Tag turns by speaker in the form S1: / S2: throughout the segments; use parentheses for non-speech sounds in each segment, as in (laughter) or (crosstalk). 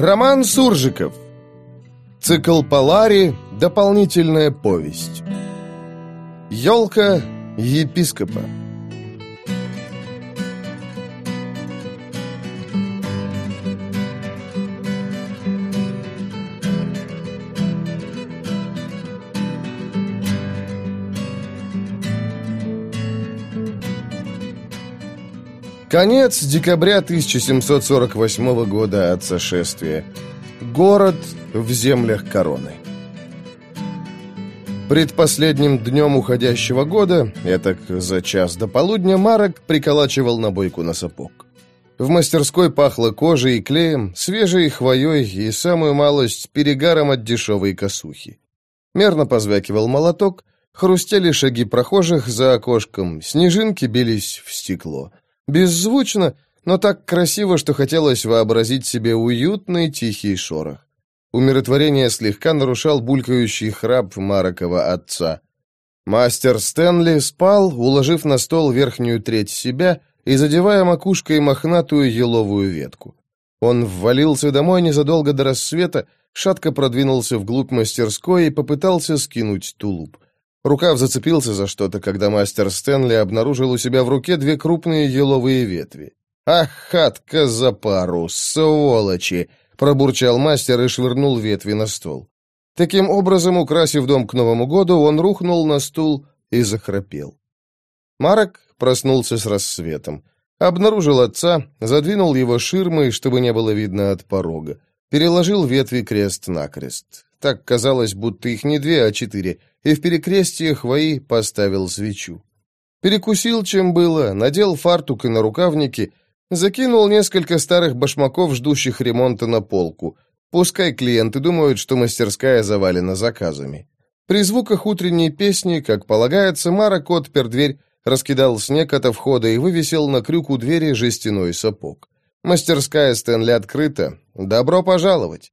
S1: Роман Суржиков. Цикл Полари. Дополнительная повесть. Ёлка епископа. Конец декабря 1748 года от сошествия. Город в землях короны. Предпоследним днем уходящего года, этак за час до полудня, Марок приколачивал набойку на сапог. В мастерской пахло кожей и клеем, свежей хвоей и самую малость перегаром от дешевой косухи. Мерно позвякивал молоток, хрустели шаги прохожих за окошком, снежинки бились в стекло. Беззвучно, но так красиво, что хотелось вообразить себе уютный тихий шорох. Умиротворение слегка нарушал булькающий храп Марокова отца. Мастер Стэнли спал, уложив на стол верхнюю треть себя и задевая макушкой мохнатую еловую ветку. Он ввалился домой незадолго до рассвета, шатко продвинулся вглубь мастерской и попытался скинуть тулуп. Рукав зацепился за что-то, когда мастер Стэнли обнаружил у себя в руке две крупные еловые ветви. «Ах, хатка за пару, сволочи!» — пробурчал мастер и швырнул ветви на стол. Таким образом, украсив дом к Новому году, он рухнул на стул и захрапел. Марок проснулся с рассветом. Обнаружил отца, задвинул его ширмой, чтобы не было видно от порога. Переложил ветви крест-накрест. Так казалось, будто их не две, а четыре, и в перекрестие хвои поставил свечу. Перекусил, чем было, надел фартук и нарукавники, закинул несколько старых башмаков, ждущих ремонта на полку. Пускай клиенты думают, что мастерская завалена заказами. При звуках утренней песни, как полагается, Марок отпер дверь, раскидал снег ото входа и вывесил на крюк у двери жестяной сапог. Мастерская Стэнли открыта. Добро пожаловать.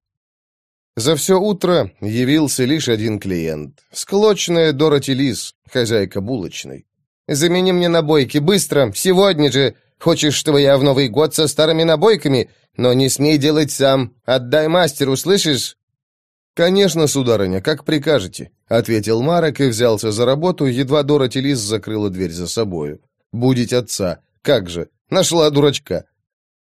S1: За все утро явился лишь один клиент. Склочная Дороти Лис, хозяйка булочной. «Замени мне набойки, быстро, сегодня же! Хочешь, чтобы я в Новый год со старыми набойками? Но не смей делать сам. Отдай мастеру, слышишь?» «Конечно, сударыня, как прикажете», — ответил Марок и взялся за работу, едва Дороти Лис закрыла дверь за собою. «Будить отца. Как же? Нашла дурачка.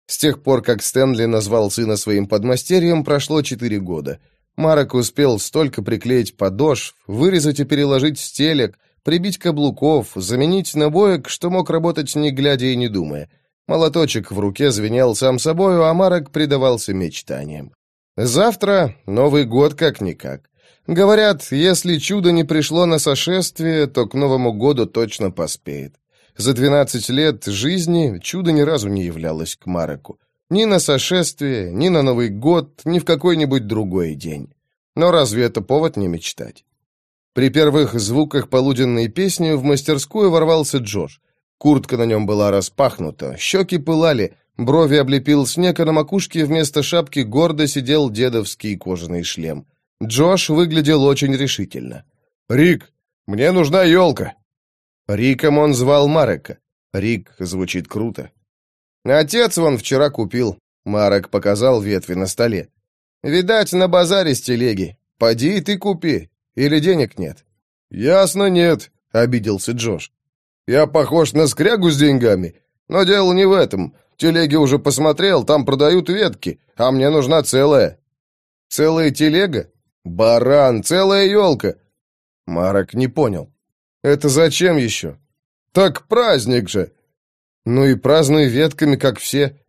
S1: С тех пор, как Стэнли назвал сына своим подмастерьем, прошло четыре года. Марок успел столько приклеить подошв, вырезать и переложить стелек, прибить каблуков, заменить набоек, что мог работать не глядя и не думая. Молоточек в руке звенел сам собою, а Марок предавался мечтаниям. Завтра Новый год как-никак. Говорят, если чудо не пришло на сошествие, то к Новому году точно поспеет. За 12 лет жизни чудо ни разу не являлось к Мареку. Ни на сошествие, ни на Новый год, ни в какой-нибудь другой день. Но разве это повод не мечтать? При первых звуках полуденной песни в мастерскую ворвался Джош. Куртка на нем была распахнута, щеки пылали, брови облепил снег, а на макушке вместо шапки гордо сидел дедовский кожаный шлем. Джош выглядел очень решительно. «Рик, мне нужна елка!» Риком он звал Марека. Рик звучит круто. Отец вон вчера купил. Марек показал ветви на столе. Видать, на базаре с телеги. Поди и ты купи. Или денег нет? Ясно, нет, обиделся Джош. Я похож на скрягу с деньгами. Но дело не в этом. Телеги уже посмотрел, там продают ветки, а мне нужна целая. Целая телега? Баран, целая елка. Марок не понял. Это зачем еще? Так праздник же. Ну и празднуй ветками, как все.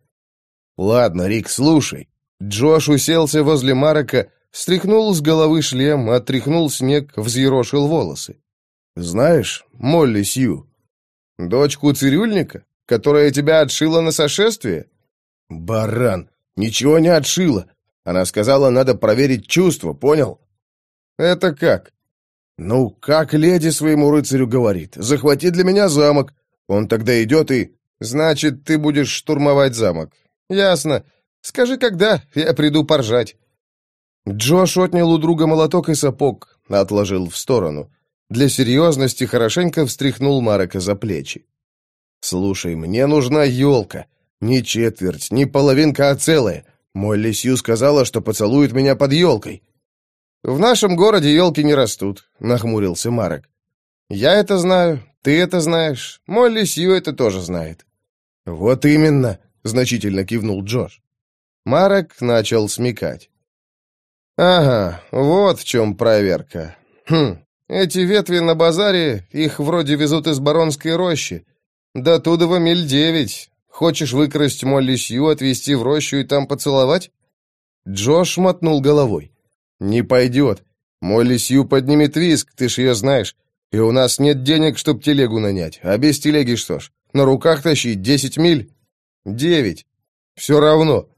S1: Ладно, Рик, слушай. Джош уселся возле Марока, стряхнул с головы шлем, отряхнул снег, взъерошил волосы. Знаешь, Молли Сью, дочку цирюльника, которая тебя отшила на сошествие? Баран, ничего не отшила. Она сказала, надо проверить чувства, понял? Это как? «Ну, как леди своему рыцарю говорит, захвати для меня замок. Он тогда идет и...» «Значит, ты будешь штурмовать замок. Ясно. Скажи, когда, я приду поржать». Джош отнял у друга молоток и сапог, отложил в сторону. Для серьезности хорошенько встряхнул Марека за плечи. «Слушай, мне нужна елка. Не четверть, не половинка, а целая. Молли Сью сказала, что поцелует меня под елкой». «В нашем городе елки не растут», — нахмурился Марок. «Я это знаю, ты это знаешь, Молли Сью это тоже знает». «Вот именно», — значительно кивнул Джош. Марок начал смекать. «Ага, вот в чем проверка. Хм, эти ветви на базаре, их вроде везут из Баронской рощи. До Тудова миль девять. Хочешь выкрасть Молли Сью, отвезти в рощу и там поцеловать?» Джош мотнул головой. «Не пойдет. Молли Сью поднимет виск, ты ж ее знаешь. И у нас нет денег, чтоб телегу нанять. А без телеги что ж? На руках тащить десять миль? Девять. Все равно.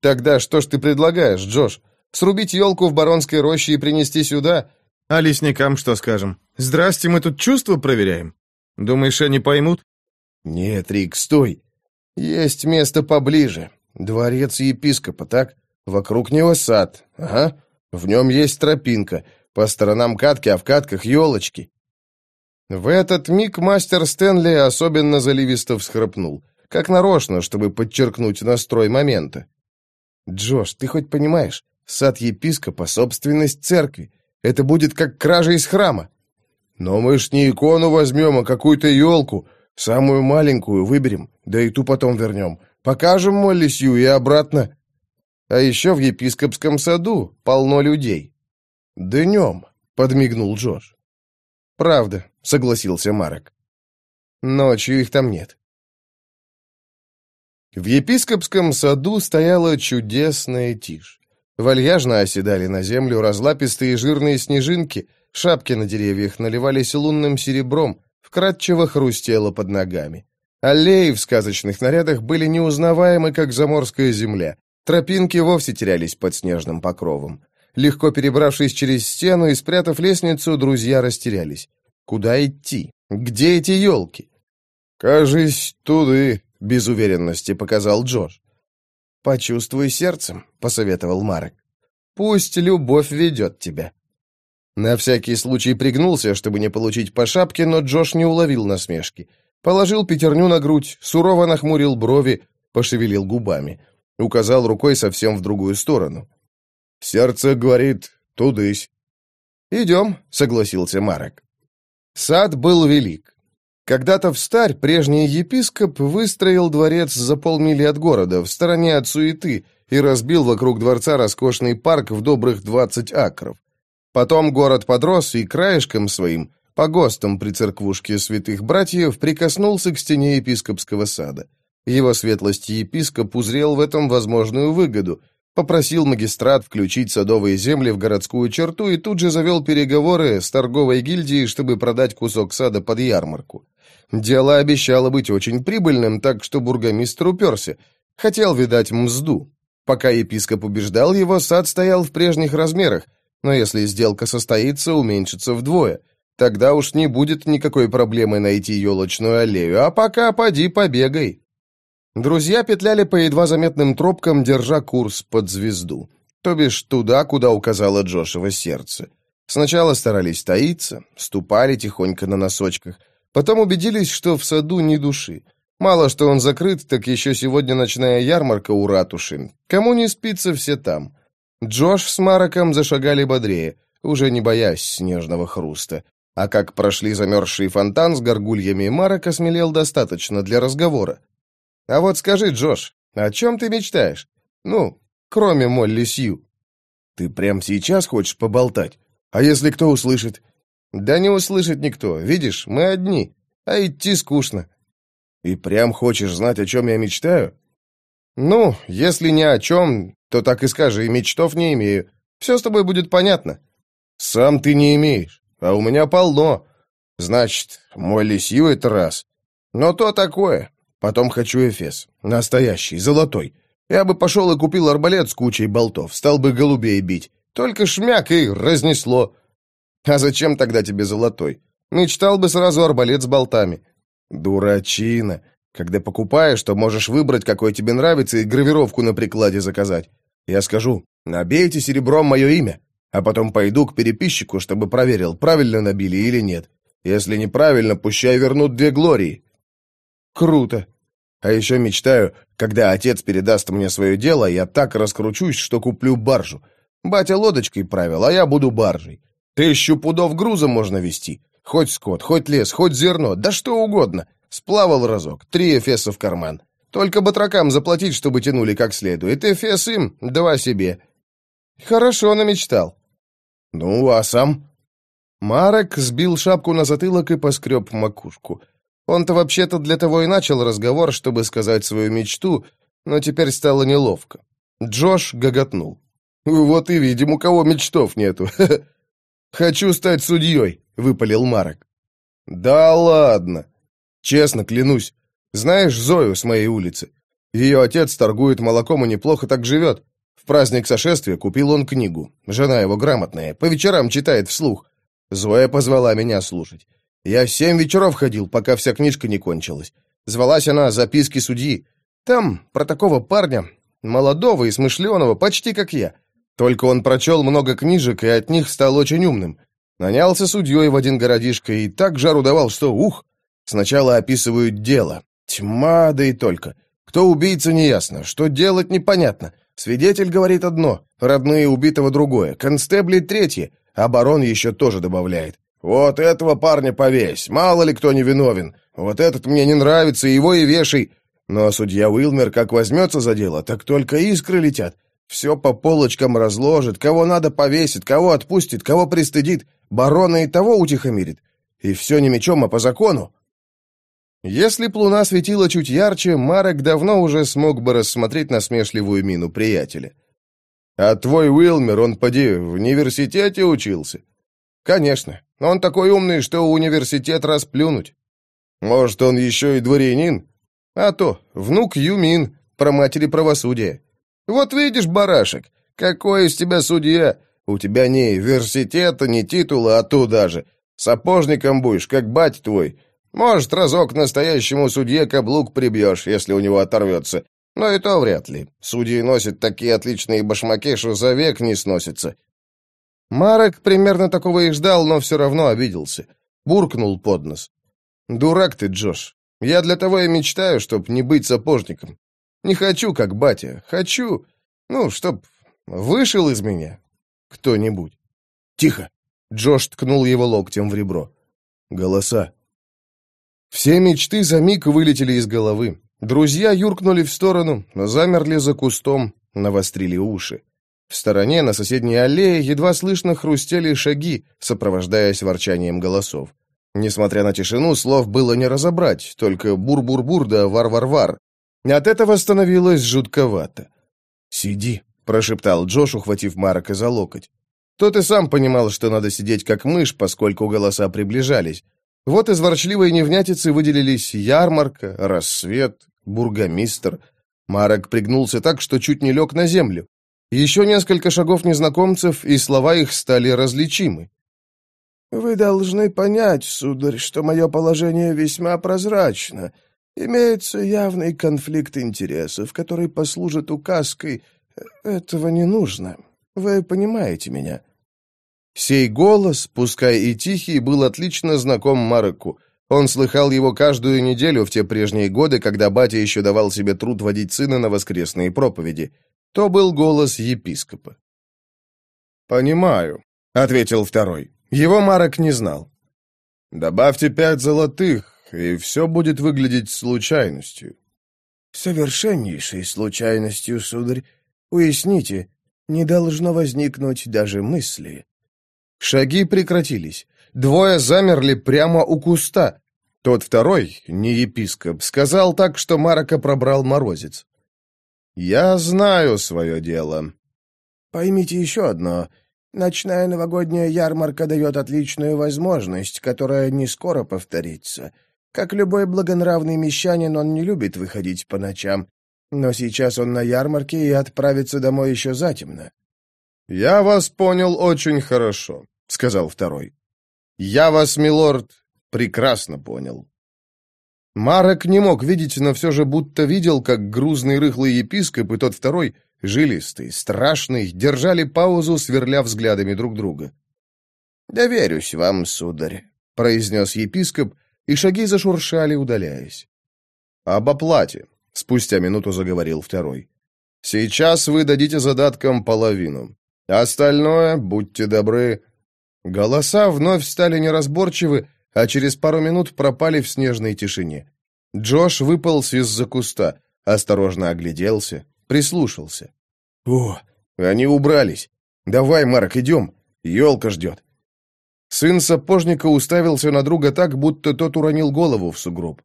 S1: Тогда что ж ты предлагаешь, Джош? Срубить елку в Баронской роще и принести сюда? А лесникам что скажем? Здрасте, мы тут чувства проверяем. Думаешь, они поймут? Нет, Рик, стой. Есть место поближе. Дворец епископа, так? Вокруг него сад. Ага. В нем есть тропинка. По сторонам катки, а в катках елочки. В этот миг мастер Стэнли особенно заливисто всхрапнул, как нарочно, чтобы подчеркнуть настрой момента. «Джош, ты хоть понимаешь, сад епископа — собственность церкви. Это будет как кража из храма». «Но мы ж не икону возьмем, а какую-то елку. Самую маленькую выберем, да и ту потом вернем. Покажем Молли Сью и обратно». «А еще в епископском саду полно людей». «Днем», — подмигнул Джош. «Правда», — согласился Марок. «Ночью их там нет». В епископском саду стояла чудесная тишь. Вальяжно оседали на землю разлапистые жирные снежинки, шапки на деревьях наливались лунным серебром, вкрадчиво хрустело под ногами. Аллеи в сказочных нарядах были неузнаваемы, как заморская земля. Тропинки вовсе терялись под снежным покровом. Легко перебравшись через стену и спрятав лестницу, друзья растерялись. Куда идти? Где эти елки? «Кажись, туды», — без уверенности показал Джош. «Почувствуй сердцем», — посоветовал Марек. «Пусть любовь ведет тебя». На всякий случай пригнулся, чтобы не получить по шапке, но Джош не уловил насмешки. Положил пятерню на грудь, сурово нахмурил брови, пошевелил губами. Указал рукой совсем в другую сторону. Сердце говорит «тудысь». «Идем», — согласился Марек. Сад был велик. Когда-то в старь прежний епископ выстроил дворец за полмили от города, в стороне от суеты, и разбил вокруг дворца роскошный парк в добрых двадцать акров. Потом город подрос и краешком своим, по ГОСТам при церквушке святых братьев, прикоснулся к стене епископского сада. Его светлость епископ узрел в этом возможную выгоду — Попросил магистрат включить садовые земли в городскую черту и тут же завел переговоры с торговой гильдией, чтобы продать кусок сада под ярмарку. Дело обещало быть очень прибыльным, так что бургомистр уперся. Хотел, видать, мзду. Пока епископ убеждал его, сад стоял в прежних размерах, но если сделка состоится, уменьшится вдвое. Тогда уж не будет никакой проблемы найти елочную аллею, а пока поди побегай. Друзья петляли по едва заметным тропкам, держа курс под звезду. То бишь туда, куда указало Джошево сердце. Сначала старались таиться, ступали тихонько на носочках. Потом убедились, что в саду ни души. Мало что он закрыт, так еще сегодня ночная ярмарка у ратуши. Кому не спится, все там. Джош с Мароком зашагали бодрее, уже не боясь снежного хруста. А как прошли замерзший фонтан с горгульями, Марок осмелел достаточно для разговора. А вот скажи, Джош, о чем ты мечтаешь? Ну, кроме Молли Сью. Ты прям сейчас хочешь поболтать? А если кто услышит? Да не услышит никто. Видишь, мы одни. А идти скучно. И прям хочешь знать, о чем я мечтаю? Ну, если ни о чем, то так и скажи, мечтов не имею. Все с тобой будет понятно. Сам ты не имеешь, а у меня полно. Значит, Молли Сью это раз. Но то такое. Потом хочу Эфес. Настоящий, золотой. Я бы пошел и купил арбалет с кучей болтов, стал бы голубей бить. Только шмяк и разнесло. А зачем тогда тебе золотой? Мечтал бы сразу арбалет с болтами. Дурачина. Когда покупаешь, то можешь выбрать, какой тебе нравится, и гравировку на прикладе заказать. Я скажу, набейте серебром мое имя, а потом пойду к переписчику, чтобы проверил, правильно набили или нет. Если неправильно, пущай вернут две глории. Круто. А еще мечтаю, когда отец передаст мне свое дело, я так раскручусь, что куплю баржу. Батя лодочкой правил, а я буду баржей. Тысячу пудов груза можно вести. Хоть скот, хоть лес, хоть зерно, да что угодно. Сплавал разок, три эфеса в карман. Только батракам заплатить, чтобы тянули как следует. Эфес им, два себе. Хорошо намечтал. Ну, а сам? Марек сбил шапку на затылок и поскреб макушку. Он-то вообще-то для того и начал разговор, чтобы сказать свою мечту, но теперь стало неловко. Джош гоготнул. «Вот и видим, у кого мечтов нету. (laughs) Хочу стать судьей», — выпалил Марок. «Да ладно. Честно, клянусь. Знаешь Зою с моей улицы? Ее отец торгует молоком и неплохо так живет. В праздник сошествия купил он книгу. Жена его грамотная, по вечерам читает вслух. Зоя позвала меня слушать. Я семь вечеров ходил, пока вся книжка не кончилась. Звалась она «Записки судьи». Там про такого парня, молодого и смышленого, почти как я. Только он прочел много книжек и от них стал очень умным. Нанялся судьей в один городишко и так жару давал, что ух! Сначала описывают дело. Тьма, да и только. Кто убийца, неясно. Что делать, непонятно. Свидетель говорит одно, родные убитого другое, констебли третье, а барон еще тоже добавляет. «Вот этого парня повесь, мало ли кто невиновен. Вот этот мне не нравится, его и вешай». Но судья Уилмер как возьмется за дело, так только искры летят. Все по полочкам разложит, кого надо повесит, кого отпустит, кого пристыдит, барона и того утихомирит. И все не мечом, а по закону. Если б луна светила чуть ярче, Марек давно уже смог бы рассмотреть насмешливую мину приятеля. «А твой Уилмер, он, поди, в университете учился?» «Конечно. Он такой умный, что университет расплюнуть. Может, он еще и дворянин? А то, внук Юмин, про матери правосудия. Вот видишь, барашек, какой из тебя судья? У тебя ни университета, ни титула, а туда же. Сапожником будешь, как бать твой. Может, разок настоящему судье каблук прибьешь, если у него оторвется. Но и то вряд ли. Судьи носят такие отличные башмаки, что за век не сносятся. Марек примерно такого и ждал, но все равно обиделся. Буркнул под нос. «Дурак ты, Джош. Я для того и мечтаю, чтоб не быть сапожником. Не хочу, как батя. Хочу, ну, чтоб вышел из меня кто-нибудь». «Тихо!» Джош ткнул его локтем в ребро. «Голоса». Все мечты за миг вылетели из головы. Друзья юркнули в сторону, замерли за кустом, навострили уши. В стороне, на соседней аллее, едва слышно хрустели шаги, сопровождаясь ворчанием голосов. Несмотря на тишину, слов было не разобрать, только бур-бур-бур да вар-вар-вар. От этого становилось жутковато. «Сиди», — прошептал Джош, ухватив Марка за локоть. Тот и сам понимал, что надо сидеть как мышь, поскольку голоса приближались. Вот из ворчливой невнятицы выделились ярмарка, рассвет, бургомистр. Марок пригнулся так, что чуть не лег на землю. Еще несколько шагов незнакомцев, и слова их стали различимы. «Вы должны понять, сударь, что мое положение весьма прозрачно. Имеется явный конфликт интересов, который послужит указкой. Этого не нужно. Вы понимаете меня?» Сей голос, пускай и тихий, был отлично знаком Мареку. Он слыхал его каждую неделю в те прежние годы, когда батя еще давал себе труд водить сына на воскресные проповеди. То был голос епископа. «Понимаю», — ответил второй. Его Марок не знал. «Добавьте пять золотых, и все будет выглядеть случайностью». «Совершеннейшей случайностью, сударь. Уясните, не должно возникнуть даже мысли». Шаги прекратились. Двое замерли прямо у куста. Тот второй, не епископ, сказал так, что Марока пробрал морозец. «Я знаю свое дело». «Поймите еще одно. Ночная новогодняя ярмарка дает отличную возможность, которая не скоро повторится. Как любой благонравный мещанин, он не любит выходить по ночам. Но сейчас он на ярмарке и отправится домой еще затемно». «Я вас понял очень хорошо», — сказал второй. «Я вас, милорд, прекрасно понял». Марок не мог видеть, но все же будто видел, как грузный рыхлый епископ и тот второй, жилистый, страшный, держали паузу, сверля взглядами друг друга. «Доверюсь вам, сударь», — произнес епископ, и шаги зашуршали, удаляясь. «Об оплате», — спустя минуту заговорил второй. «Сейчас вы дадите задаткам половину. Остальное, будьте добры...» Голоса вновь стали неразборчивы, а через пару минут пропали в снежной тишине. Джош выполз из-за куста, осторожно огляделся, прислушался. «О, они убрались! Давай, Марк, идем! Елка ждет!» Сын сапожника уставился на друга так, будто тот уронил голову в сугроб.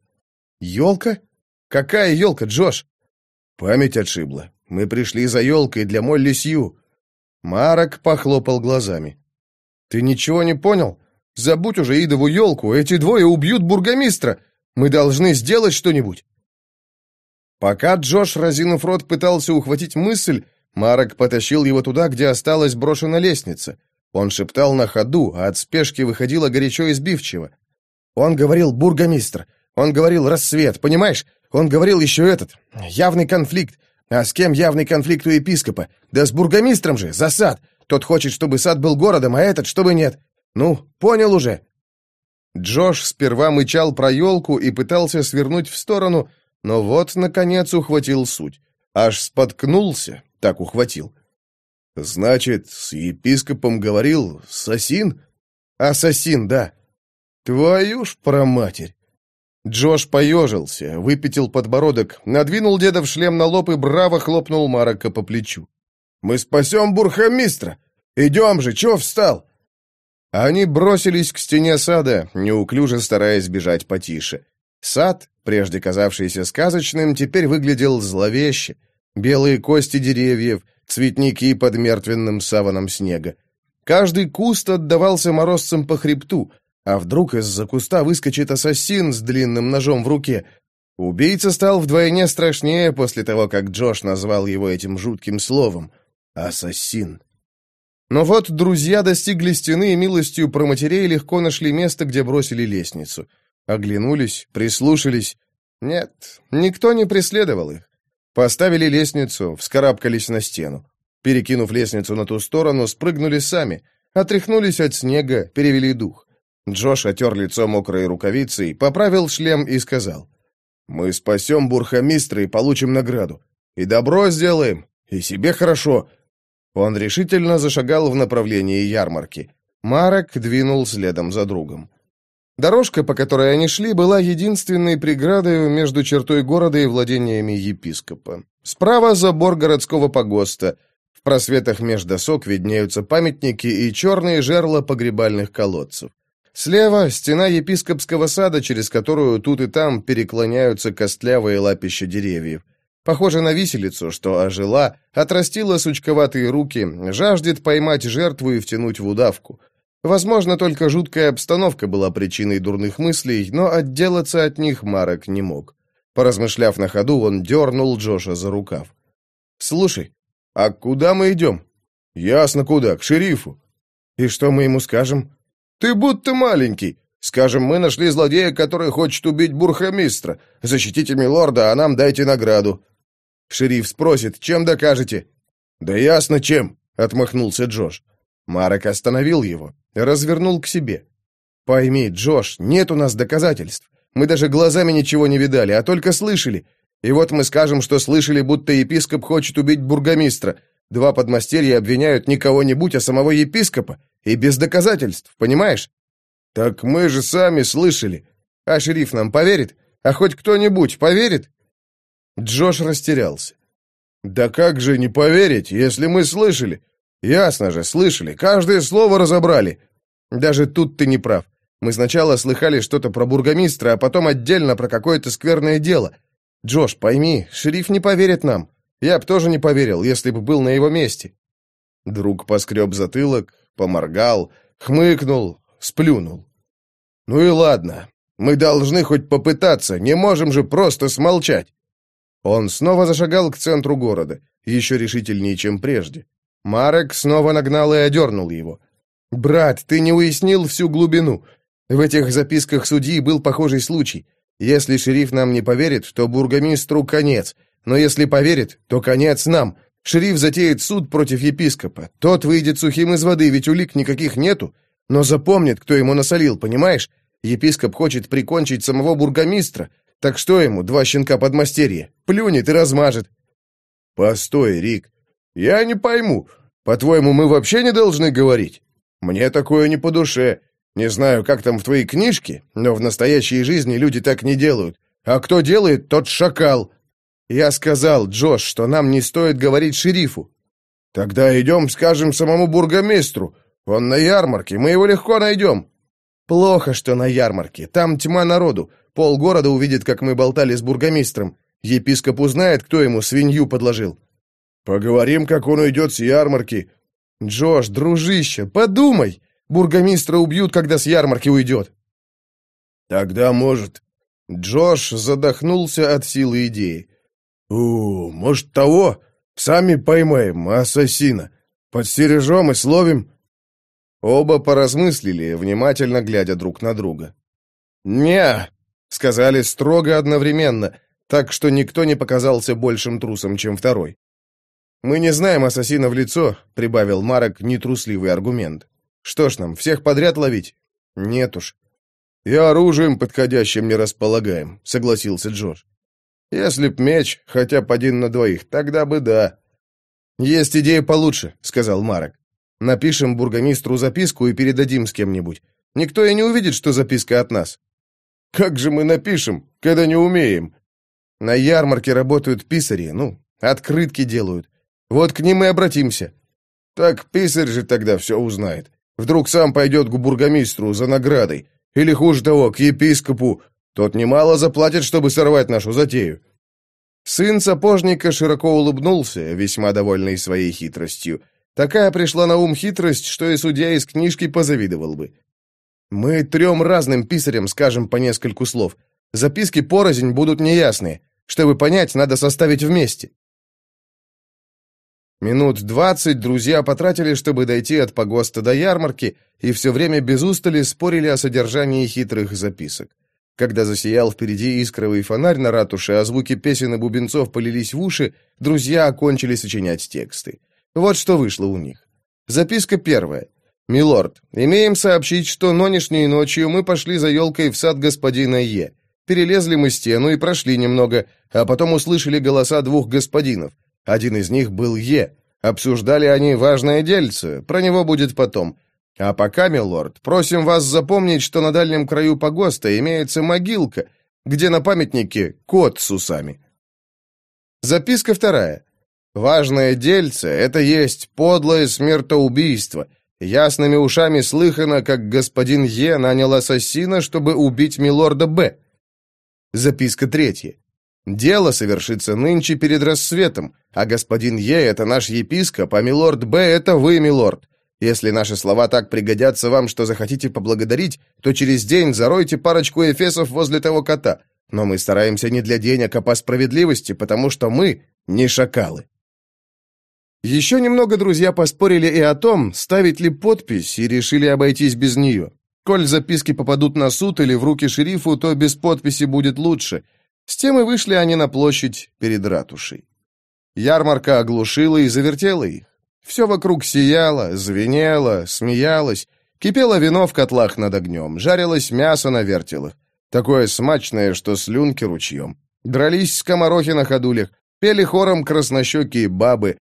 S1: «Елка? Какая елка, Джош?» Память отшибла. Мы пришли за елкой для Молли Сью. Марок похлопал глазами. «Ты ничего не понял? Забудь уже Идову елку, эти двое убьют бургомистра. Мы должны сделать что-нибудь». Пока Джош, разинув рот, пытался ухватить мысль, Марок потащил его туда, где осталась брошена лестница. Он шептал на ходу, а от спешки выходило горячо и сбивчиво. Он говорил «бургомистр», он говорил «рассвет», понимаешь? Он говорил еще этот, явный конфликт. А с кем явный конфликт у епископа? Да с бургомистром же, за сад. Тот хочет, чтобы сад был городом, а этот, чтобы нет. Ну, понял уже?» Джош сперва мычал про елку и пытался свернуть в сторону, но вот, наконец, ухватил суть. Аж споткнулся, так ухватил. «Значит, с епископом говорил Сосин?» «Ассасин, да». «Твою ж проматерь!» Джош поежился, выпятил подбородок, надвинул деда в шлем на лоб и браво хлопнул Марака по плечу. «Мы спасем бурхомистра! Идем же, чего встал?» Они бросились к стене сада, неуклюже стараясь бежать потише. Сад, прежде казавшийся сказочным, теперь выглядел зловеще. Белые кости деревьев, цветники под мертвенным саваном снега. Каждый куст отдавался морозцем по хребту, а вдруг из-за куста выскочит ассасин с длинным ножом в руке. Убийца стал вдвойне страшнее после того, как Джош назвал его этим жутким словом. Ассасин. Но вот друзья достигли стены и милостью про матерей легко нашли место, где бросили лестницу. Оглянулись, прислушались. Нет, никто не преследовал их. Поставили лестницу, вскарабкались на стену. Перекинув лестницу на ту сторону, спрыгнули сами, отряхнулись от снега, перевели дух. Джош отер лицо мокрой рукавицей, поправил шлем и сказал, «Мы спасем бурхомистра и получим награду. И добро сделаем, и себе хорошо, он решительно зашагал в направлении ярмарки. Марок двинул следом за другом. Дорожка, по которой они шли, была единственной преградой между чертой города и владениями епископа. Справа забор городского погоста. В просветах меж досок виднеются памятники и черные жерла погребальных колодцев. Слева — стена епископского сада, через которую тут и там переклоняются костлявые лапища деревьев. Похоже на виселицу, что ожила, отрастила сучковатые руки, жаждет поймать жертву и втянуть в удавку. Возможно, только жуткая обстановка была причиной дурных мыслей, но отделаться от них Марок не мог. Поразмышляв на ходу, он дернул Джоша за рукав. «Слушай, а куда мы идем?» «Ясно куда, к шерифу». «И что мы ему скажем?» «Ты будто маленький. Скажем, мы нашли злодея, который хочет убить бурхомистра. Защитите милорда, а нам дайте награду. Шериф спросит, чем докажете?» «Да ясно, чем», — отмахнулся Джош. Марок остановил его, развернул к себе. «Пойми, Джош, нет у нас доказательств. Мы даже глазами ничего не видали, а только слышали. И вот мы скажем, что слышали, будто епископ хочет убить бургомистра. Два подмастерья обвиняют не кого-нибудь, а самого епископа. И без доказательств, понимаешь? Так мы же сами слышали. А шериф нам поверит? А хоть кто-нибудь поверит? Джош растерялся. «Да как же не поверить, если мы слышали? Ясно же, слышали, каждое слово разобрали. Даже тут ты не прав. Мы сначала слыхали что-то про бургомистра, а потом отдельно про какое-то скверное дело. Джош, пойми, шериф не поверит нам. Я б тоже не поверил, если бы был на его месте». Друг поскреб затылок, поморгал, хмыкнул, сплюнул. «Ну и ладно, мы должны хоть попытаться, не можем же просто смолчать». Он снова зашагал к центру города, еще решительнее, чем прежде. Марек снова нагнал и одернул его. «Брат, ты не уяснил всю глубину. В этих записках судьи был похожий случай. Если шериф нам не поверит, то бургомистру конец. Но если поверит, то конец нам. Шериф затеет суд против епископа. Тот выйдет сухим из воды, ведь улик никаких нету. Но запомнит, кто ему насолил, понимаешь? Епископ хочет прикончить самого бургомистра. Так что ему, два щенка подмастерья? Плюнет и размажет. Постой, Рик. Я не пойму. По-твоему, мы вообще не должны говорить? Мне такое не по душе. Не знаю, как там в твоей книжке, но в настоящей жизни люди так не делают. А кто делает, тот шакал. Я сказал, Джош, что нам не стоит говорить шерифу. Тогда идем, скажем самому бургомистру. Он на ярмарке, мы его легко найдем. Плохо, что на ярмарке. Там тьма народу. Полгорода увидит, как мы болтали с бургомистром. Епископ узнает, кто ему свинью подложил. Поговорим, как он уйдет с ярмарки. Джош, дружище, подумай. Бургомистра убьют, когда с ярмарки уйдет. Тогда, может... Джош задохнулся от силы идеи. «У, может, того? Сами поймаем ассасина. Подстережем и словим». Оба поразмыслили, внимательно глядя друг на друга. «Не», — сказали строго одновременно, так что никто не показался большим трусом, чем второй. «Мы не знаем ассасина в лицо», — прибавил Марок нетрусливый аргумент. «Что ж нам, всех подряд ловить?» «Нет уж». «И оружием подходящим не располагаем», — согласился Джордж. «Если б меч, хотя бы один на двоих, тогда бы да». «Есть идея получше», — сказал Марок. «Напишем бургомистру записку и передадим с кем-нибудь. Никто и не увидит, что записка от нас». «Как же мы напишем, когда не умеем?» «На ярмарке работают писари, ну, открытки делают. Вот к ним и обратимся». «Так писарь же тогда все узнает. Вдруг сам пойдет к бургомистру за наградой. Или, хуже того, к епископу. Тот немало заплатит, чтобы сорвать нашу затею». Сын сапожника широко улыбнулся, весьма довольный своей хитростью. Такая пришла на ум хитрость, что и судья из книжки позавидовал бы. «Мы трем разным писарям скажем по нескольку слов. Записки порознь будут неясные. Чтобы понять, надо составить вместе. Минут двадцать друзья потратили, чтобы дойти от погоста до ярмарки, и все время без устали спорили о содержании хитрых записок. Когда засиял впереди искровый фонарь на ратуше, а звуки песен и бубенцов полились в уши, друзья окончили сочинять тексты. Вот что вышло у них. Записка первая. «Милорд, имеем сообщить, что нынешней ночью мы пошли за елкой в сад господина Е. Перелезли мы стену и прошли немного, а потом услышали голоса двух господинов. Один из них был Е. Обсуждали они важное дельце, про него будет потом. А пока, милорд, просим вас запомнить, что на дальнем краю погоста имеется могилка, где на памятнике кот с усами. Записка вторая. Важное дельце — это есть подлое смертоубийство. Ясными ушами слыхано, как господин Е нанял ассасина, чтобы убить милорда Б. Записка третья. Дело совершится нынче перед рассветом, а господин Е — это наш епископ, а милорд Б — это вы, милорд. Если наши слова так пригодятся вам, что захотите поблагодарить, то через день заройте парочку эфесов возле того кота. Но мы стараемся не для денег, а по справедливости, потому что мы не шакалы. Еще немного друзья поспорили и о том, ставить ли подпись, и решили обойтись без нее. Коль записки попадут на суд или в руки шерифу, то без подписи будет лучше — с тем и вышли они на площадь перед ратушей. Ярмарка оглушила и завертела их. Все вокруг сияло, звенело, смеялось, кипело вино в котлах над огнем, жарилось мясо на вертелах, такое смачное, что слюнки ручьем. Дрались скоморохи на ходулях, пели хором краснощекие бабы.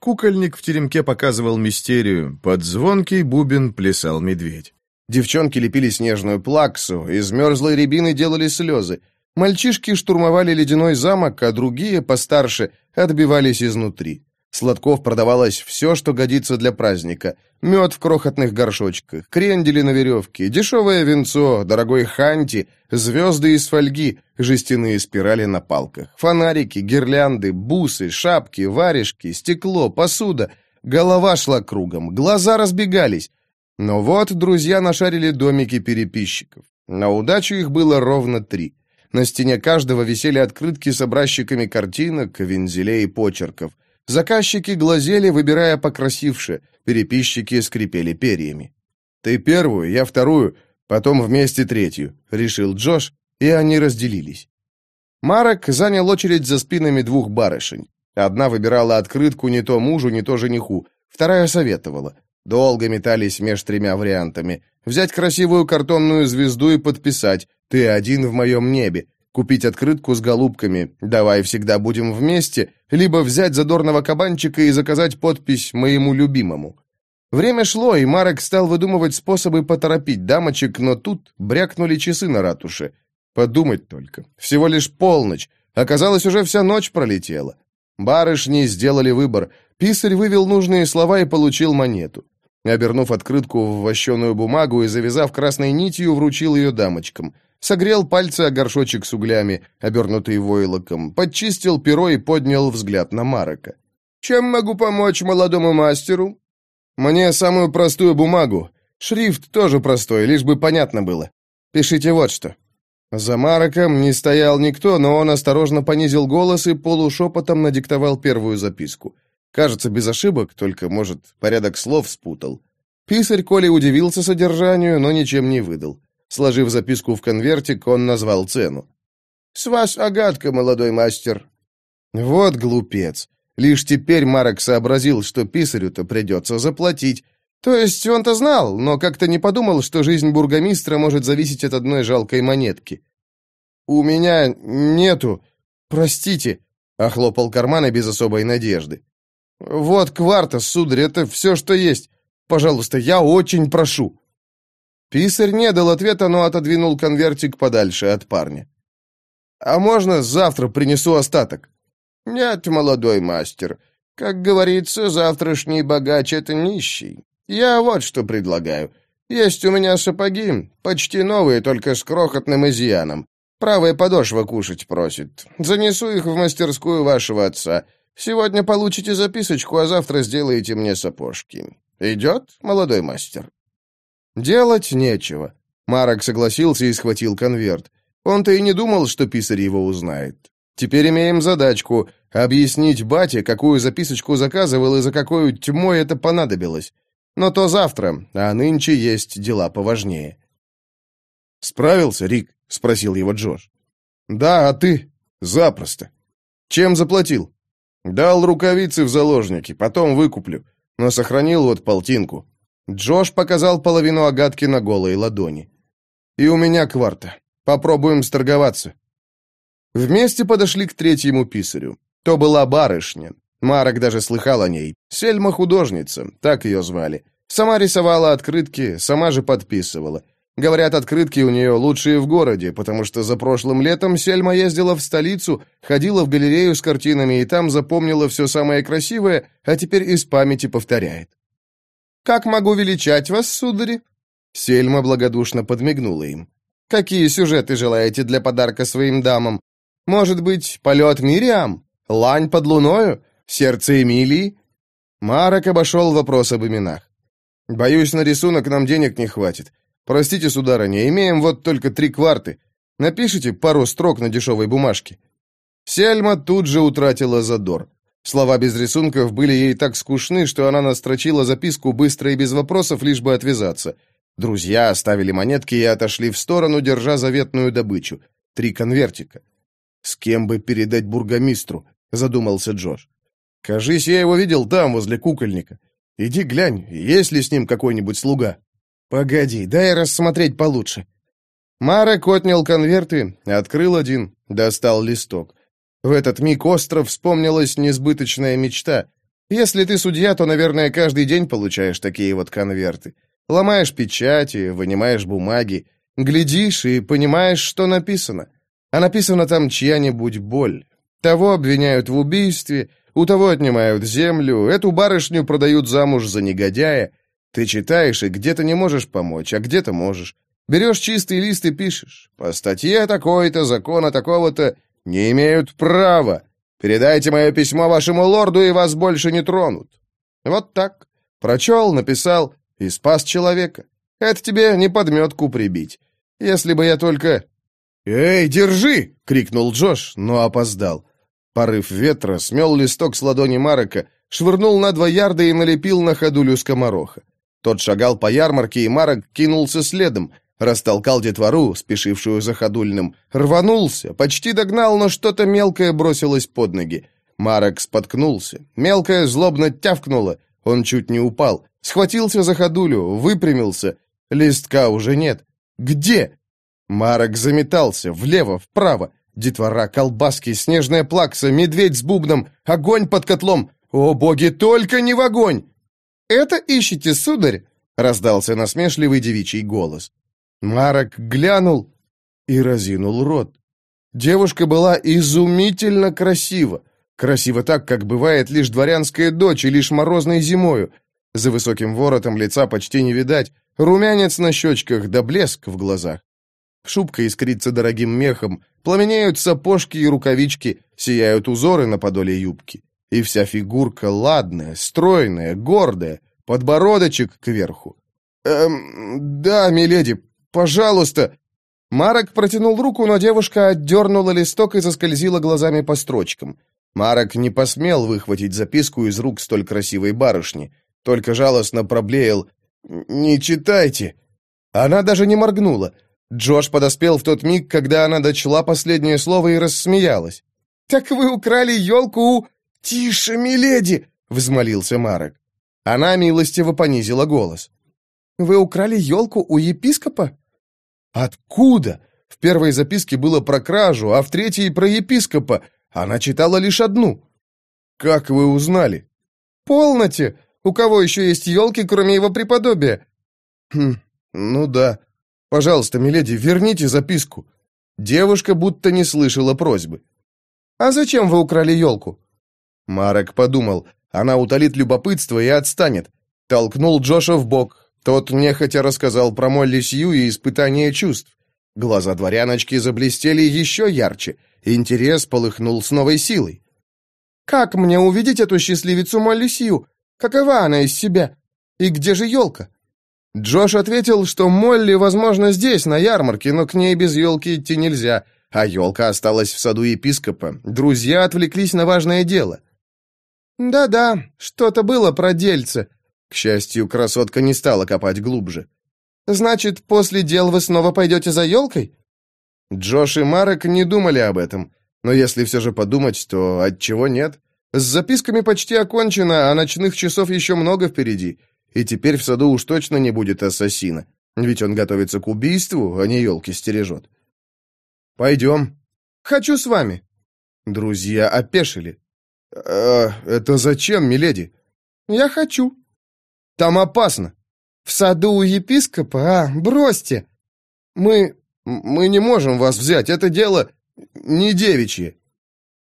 S1: Кукольник в теремке показывал мистерию, под звонкий бубен плясал медведь. Девчонки лепили снежную плаксу, из мерзлой рябины делали слезы, Мальчишки штурмовали ледяной замок, а другие, постарше, отбивались изнутри. Сладков продавалось все, что годится для праздника. Мед в крохотных горшочках, крендели на веревке, дешевое венцо, дорогой ханти, звезды из фольги, жестяные спирали на палках, фонарики, гирлянды, бусы, шапки, варежки, стекло, посуда. Голова шла кругом, глаза разбегались. Но вот друзья нашарили домики переписчиков. На удачу их было ровно три. На стене каждого висели открытки с образчиками картинок, вензелей и почерков. Заказчики глазели, выбирая покрасивше, переписчики скрипели перьями. «Ты первую, я вторую, потом вместе третью», — решил Джош, и они разделились. Марок занял очередь за спинами двух барышень. Одна выбирала открытку не то мужу, не то жениху, вторая советовала. Долго метались меж тремя вариантами. Взять красивую картонную звезду и подписать, ты один в моем небе. Купить открытку с голубками «Давай всегда будем вместе», либо взять задорного кабанчика и заказать подпись «Моему любимому». Время шло, и Марек стал выдумывать способы поторопить дамочек, но тут брякнули часы на ратуше. Подумать только. Всего лишь полночь. Оказалось, уже вся ночь пролетела. Барышни сделали выбор. Писарь вывел нужные слова и получил монету. Обернув открытку в вощеную бумагу и завязав красной нитью, вручил ее дамочкам. Согрел пальцы о горшочек с углями, обернутый войлоком, подчистил перо и поднял взгляд на Марека. «Чем могу помочь молодому мастеру?» «Мне самую простую бумагу. Шрифт тоже простой, лишь бы понятно было. Пишите вот что». За Мароком не стоял никто, но он осторожно понизил голос и полушепотом надиктовал первую записку. Кажется, без ошибок, только, может, порядок слов спутал. Писарь Коля удивился содержанию, но ничем не выдал. Сложив записку в конвертик, он назвал цену. «С вас агатка, молодой мастер». Вот глупец. Лишь теперь Марок сообразил, что писарю-то придется заплатить. То есть он-то знал, но как-то не подумал, что жизнь бургомистра может зависеть от одной жалкой монетки. «У меня нету... Простите», — охлопал карманы без особой надежды. «Вот кварта, сударь, это все, что есть. Пожалуйста, я очень прошу». Писарь не дал ответа, но отодвинул конвертик подальше от парня. «А можно завтра принесу остаток?» «Нет, молодой мастер. Как говорится, завтрашний богач — это нищий. Я вот что предлагаю. Есть у меня сапоги, почти новые, только с крохотным изъяном. Правая подошва кушать просит. Занесу их в мастерскую вашего отца. Сегодня получите записочку, а завтра сделаете мне сапожки. Идет, молодой мастер?» Делать нечего. Марок согласился и схватил конверт. Он-то и не думал, что писарь его узнает. Теперь имеем задачку — объяснить бате, какую записочку заказывал и за какую тьмой это понадобилось. Но то завтра, а нынче есть дела поважнее. «Справился, Рик?» — спросил его Джош. «Да, а ты?» «Запросто». «Чем заплатил?» «Дал рукавицы в заложники, потом выкуплю, но сохранил вот полтинку». Джош показал половину агатки на голой ладони. «И у меня кварта. Попробуем сторговаться». Вместе подошли к третьему писарю. То была барышня. Марок даже слыхал о ней. Сельма художница, так ее звали. Сама рисовала открытки, сама же подписывала. Говорят, открытки у нее лучшие в городе, потому что за прошлым летом Сельма ездила в столицу, ходила в галерею с картинами и там запомнила все самое красивое, а теперь из памяти повторяет. «Как могу величать вас, судари?» Сельма благодушно подмигнула им. «Какие сюжеты желаете для подарка своим дамам? Может быть, полет Мириам? Лань под луною? Сердце Эмилии?» Марок обошел вопрос об именах. «Боюсь, на рисунок нам денег не хватит. Простите, сударыня, имеем вот только три кварты. Напишите пару строк на дешевой бумажке». Сельма тут же утратила задор. Слова без рисунков были ей так скучны, что она настрочила записку быстро и без вопросов, лишь бы отвязаться. Друзья оставили монетки и отошли в сторону, держа заветную добычу. Три конвертика. «С кем бы передать бургомистру?» — задумался Джош. Кажись, я его видел там, возле кукольника. Иди глянь, есть ли с ним какой-нибудь слуга. Погоди, дай рассмотреть получше. Марек отнял конверты, открыл один, достал листок. В этот миг остров вспомнилась несбыточная мечта. Если ты судья, то, наверное, каждый день получаешь такие вот конверты. Ломаешь печати, вынимаешь бумаги, глядишь и понимаешь, что написано. А написано там чья-нибудь боль. Того обвиняют в убийстве, у того отнимают землю, эту барышню продают замуж за негодяя. Ты читаешь и где-то не можешь помочь, а где-то можешь. Берешь чистый лист и пишешь. По статье такой-то, закона такого-то не имеют права. Передайте мое письмо вашему лорду, и вас больше не тронут. Вот так. Прочел, написал и спас человека. Это тебе не подметку прибить. Если бы я только... «Эй, держи!» — крикнул Джош, но опоздал. Порыв ветра смел листок с ладони Марека, швырнул на два ярда и налепил на ходулю скомороха. Тот шагал по ярмарке, и Марок кинулся следом, растолкал детвору, спешившую за ходульным, рванулся, почти догнал, но что-то мелкое бросилось под ноги. Марок споткнулся. Мелкое злобно тявкнуло. Он чуть не упал. Схватился за ходулю, выпрямился. Листка уже нет. Где? Марок заметался, влево, вправо. Детвора, колбаски, снежная плакса, медведь с бубном, огонь под котлом. О, боги, только не в огонь! «Это ищете, сударь?» — раздался насмешливый девичий голос. Марок глянул и разинул рот. Девушка была изумительно красива. Красиво так, как бывает лишь дворянская дочь и лишь морозной зимою. За высоким воротом лица почти не видать, румянец на щечках да блеск в глазах. Шубка искрится дорогим мехом, пламенеют сапожки и рукавички, сияют узоры на подоле юбки. И вся фигурка ладная, стройная, гордая, подбородочек кверху. «Эм, да, миледи, пожалуйста!» Марок протянул руку, но девушка отдернула листок и заскользила глазами по строчкам. Марок не посмел выхватить записку из рук столь красивой барышни, только жалостно проблеял «Не читайте!» Она даже не моргнула. Джош подоспел в тот миг, когда она дочла последнее слово и рассмеялась. «Так вы украли елку у...» «Тише, миледи!» — взмолился Марок. Она милостиво понизила голос. «Вы украли елку у епископа?» «Откуда?» В первой записке было про кражу, а в третьей — про епископа. Она читала лишь одну. «Как вы узнали?» «Полноте! У кого еще есть елки, кроме его преподобия?» «Хм, ну да. Пожалуйста, миледи, верните записку». Девушка будто не слышала просьбы. «А зачем вы украли елку?» Марек подумал, она утолит любопытство и отстанет. Толкнул Джоша в бок. Тот нехотя рассказал про Молли Сью и испытание чувств. Глаза дворяночки заблестели еще ярче. Интерес полыхнул с новой силой. «Как мне увидеть эту счастливицу Молли Сью? Какова она из себя? И где же елка?» Джош ответил, что Молли, возможно, здесь, на ярмарке, но к ней без елки идти нельзя, а елка осталась в саду епископа. Друзья отвлеклись на важное дело. «Да-да, что-то было про дельце». К счастью, красотка не стала копать глубже. «Значит, после дел вы снова пойдете за елкой?» Джош и Марек не думали об этом. Но если все же подумать, то отчего нет? С записками почти окончено, а ночных часов еще много впереди. И теперь в саду уж точно не будет ассасина. Ведь он готовится к убийству, а не елки стережет. «Пойдем». «Хочу с вами». Друзья опешили. «Э, это зачем, миледи?» «Я хочу». «Там опасно». «В саду у епископа? А, бросьте». «Мы... мы не можем вас взять, это дело не девичье».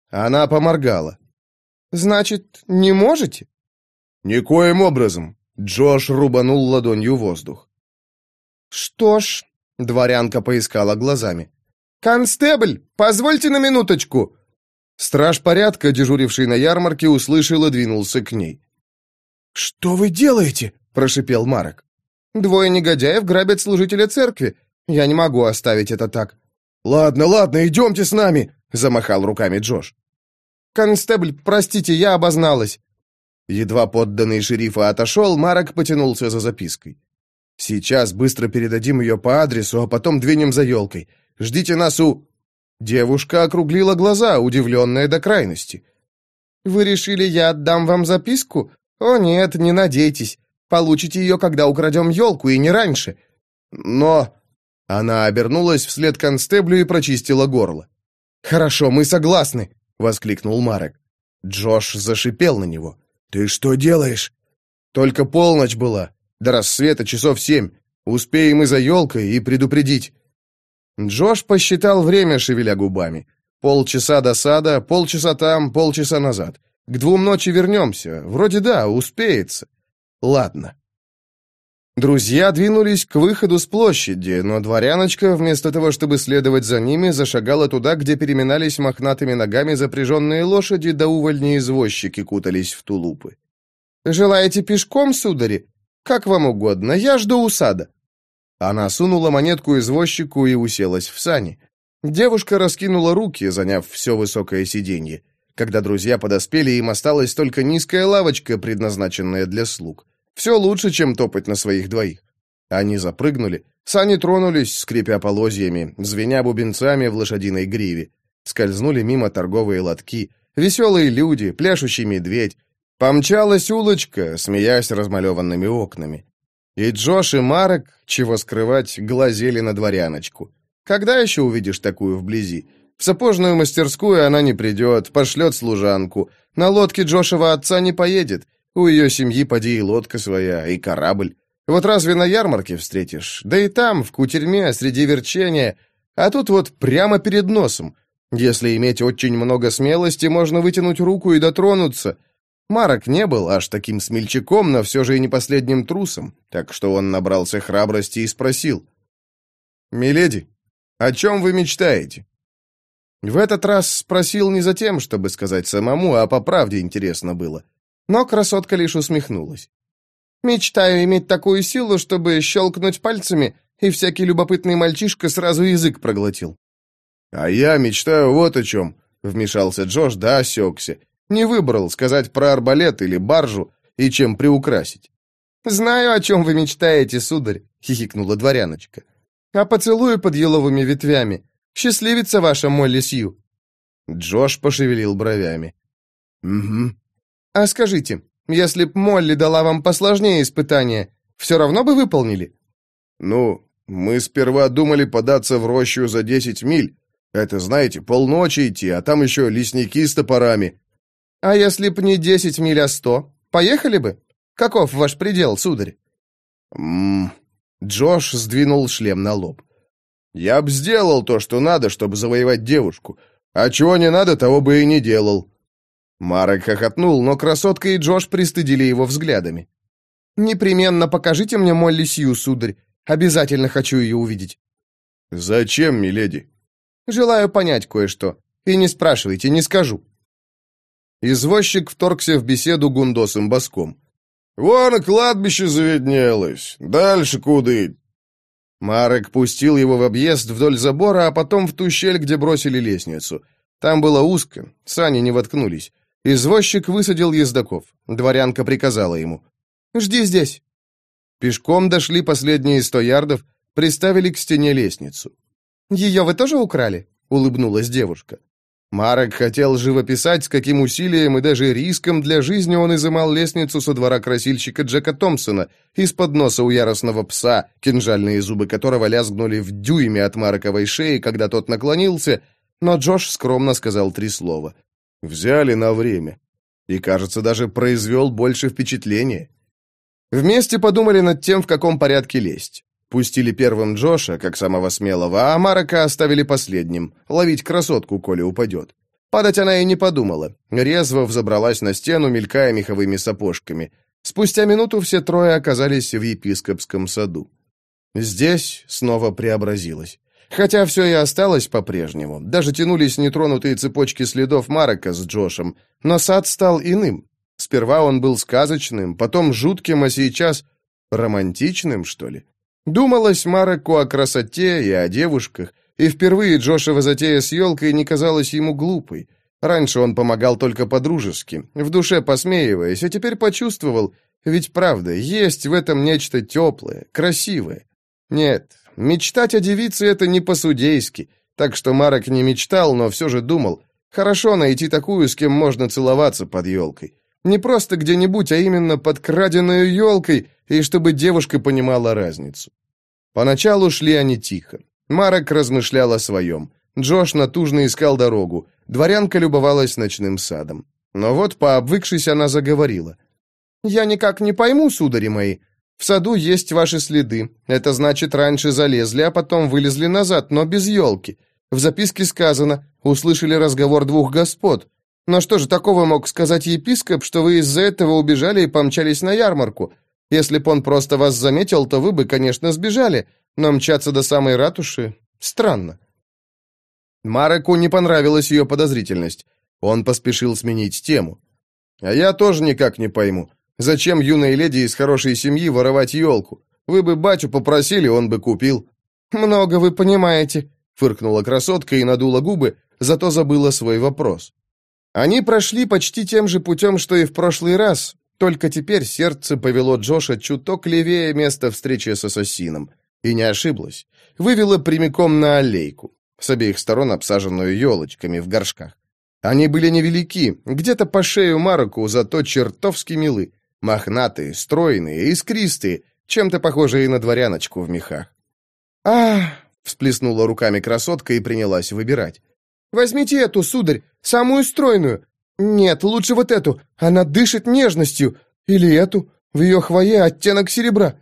S1: Она поморгала. «Значит, не можете?» «Никоим образом», — Джош рубанул ладонью воздух. «Что ж», — дворянка поискала глазами. «Констебль, позвольте на минуточку!» Страж порядка, дежуривший на ярмарке, услышал и двинулся к ней. «Что вы делаете?» – прошипел Марок. «Двое негодяев грабят служителя церкви. Я не могу оставить это так». «Ладно, ладно, идемте с нами!» – замахал руками Джош. «Констебль, простите, я обозналась». Едва подданный шерифа отошел, Марок потянулся за запиской. «Сейчас быстро передадим ее по адресу, а потом двинем за елкой. Ждите нас у...» Девушка округлила глаза, удивленная до крайности. «Вы решили, я отдам вам записку? О нет, не надейтесь. Получите ее, когда украдем елку, и не раньше. Но...» Она обернулась вслед констеблю и прочистила горло. «Хорошо, мы согласны», — воскликнул Марек. Джош зашипел на него. «Ты что делаешь?» «Только полночь была. До рассвета часов семь. Успеем и за елкой, и предупредить. Джош посчитал время, шевеля губами. Полчаса до сада, полчаса там, полчаса назад. К двум ночи вернемся. Вроде да, успеется. Ладно. Друзья двинулись к выходу с площади, но дворяночка, вместо того, чтобы следовать за ними, зашагала туда, где переминались мохнатыми ногами запряженные лошади, да увольни извозчики кутались в тулупы. «Желаете пешком, судари? Как вам угодно, я жду у сада». Она сунула монетку извозчику и уселась в сани. Девушка раскинула руки, заняв все высокое сиденье. Когда друзья подоспели, им осталась только низкая лавочка, предназначенная для слуг. Все лучше, чем топать на своих двоих. Они запрыгнули. Сани тронулись, скрипя полозьями, звеня бубенцами в лошадиной гриве. Скользнули мимо торговые лотки, веселые люди, пляшущий медведь. Помчалась улочка, смеясь размалеванными окнами. И Джош, и Марек, чего скрывать, глазели на дворяночку. Когда еще увидишь такую вблизи? В сапожную мастерскую она не придет, пошлет служанку. На лодке Джошева отца не поедет. У ее семьи поди и лодка своя, и корабль. Вот разве на ярмарке встретишь? Да и там, в кутерьме, среди верчения. А тут вот прямо перед носом. Если иметь очень много смелости, можно вытянуть руку и дотронуться. Марок не был аж таким смельчаком, но все же и не последним трусом, так что он набрался храбрости и спросил. «Миледи, о чем вы мечтаете?» В этот раз спросил не за тем, чтобы сказать самому, а по правде интересно было. Но красотка лишь усмехнулась. «Мечтаю иметь такую силу, чтобы щелкнуть пальцами, и всякий любопытный мальчишка сразу язык проглотил». «А я мечтаю вот о чем», — вмешался Джош, да осекся. Не выбрал, сказать про арбалет или баржу и чем приукрасить.
S2: «Знаю, о чем вы мечтаете, сударь», — хихикнула дворяночка. «А поцелую под еловыми ветвями. Счастливица ваша, Молли Сью».
S1: Джош пошевелил бровями.
S2: «Угу». «А скажите, если б Молли дала вам посложнее испытание, все равно бы выполнили?»
S1: «Ну, мы сперва думали податься в рощу за десять миль. Это, знаете, полночи идти, а там еще лесники с топорами.
S2: А если б не десять миль, а сто? Поехали бы? Каков ваш предел, сударь?
S1: Ммм... Джош сдвинул шлем на лоб. Я б сделал то, что надо, чтобы завоевать девушку. А чего не надо, того бы и не делал. Марек хохотнул, но красотка и Джош пристыдили его взглядами.
S2: «Непременно покажите мне Молли Сью, сударь. Обязательно хочу ее увидеть».
S1: «Зачем, миледи?»
S2: «Желаю понять кое-что. И не спрашивайте, не скажу».
S1: Извозчик вторгся в беседу гундосым боском. «Вон кладбище заведнелось. Дальше куды?» Марек пустил его в объезд вдоль забора, а потом в ту щель, где бросили лестницу. Там было узко, сани не воткнулись. Извозчик высадил ездаков. Дворянка приказала ему.
S2: «Жди здесь».
S1: Пешком дошли последние сто ярдов, приставили к стене лестницу.
S2: «Ее вы тоже украли?» — улыбнулась девушка.
S1: Марек хотел живописать, с каким усилием и даже риском для жизни он изымал лестницу со двора красильщика Джека Томпсона из-под носа у яростного пса, кинжальные зубы которого лязгнули в дюйме от Марековой шеи, когда тот наклонился, но Джош скромно сказал три слова. «Взяли на время». И, кажется, даже произвел больше впечатления. Вместе подумали над тем, в каком порядке лезть. Пустили первым Джоша, как самого смелого, а Марака оставили последним, ловить красотку, коли упадет. Падать она и не подумала. Резво взобралась на стену, мелькая меховыми сапожками. Спустя минуту все трое оказались в епископском саду. Здесь снова преобразилось. Хотя все и осталось по-прежнему. Даже тянулись нетронутые цепочки следов Марака с Джошем. Но сад стал иным. Сперва он был сказочным, потом жутким, а сейчас романтичным, что ли. Думалось Мареку о красоте и о девушках, и впервые Джошева затея с елкой не казалась ему глупой. Раньше он помогал только по-дружески, в душе посмеиваясь, а теперь почувствовал, ведь правда, есть в этом нечто теплое, красивое. Нет, мечтать о девице — это не по-судейски, так что Марек не мечтал, но все же думал, хорошо найти такую, с кем можно целоваться под елкой. Не просто где-нибудь, а именно под краденой елкой, и чтобы девушка понимала разницу. Поначалу шли они тихо. Марок размышлял о своем. Джош натужно искал дорогу. Дворянка любовалась ночным садом. Но вот, пообвыкшись, она заговорила. «Я никак не пойму, судари мои. В саду есть ваши следы. Это значит, раньше залезли, а потом вылезли назад, но без елки. В записке сказано, услышали разговор двух господ. Но что же такого мог сказать епископ, что вы из-за этого убежали и помчались на ярмарку? Если б он просто вас заметил, то вы бы, конечно, сбежали, но мчаться до самой ратуши странно. Мареку не понравилась ее подозрительность. Он поспешил сменить тему. А я тоже никак не пойму, зачем юной леди из хорошей семьи воровать елку? Вы бы батю попросили, он бы купил. Много вы понимаете, фыркнула красотка и надула губы, зато забыла свой вопрос. Они прошли почти тем же путем, что и в прошлый раз, только теперь сердце повело Джоша чуток левее места встречи с ассасином. И не ошиблась. Вывела прямиком на аллейку, с обеих сторон обсаженную елочками в горшках. Они были невелики, где-то по шею Мароку, зато чертовски милы. Мохнатые, стройные, искристые, чем-то похожие на дворяночку в мехах. а всплеснула руками красотка и принялась выбирать.
S2: Возьмите эту, сударь, самую стройную. Нет, лучше вот эту, она дышит нежностью. Или эту, в ее хвое оттенок серебра».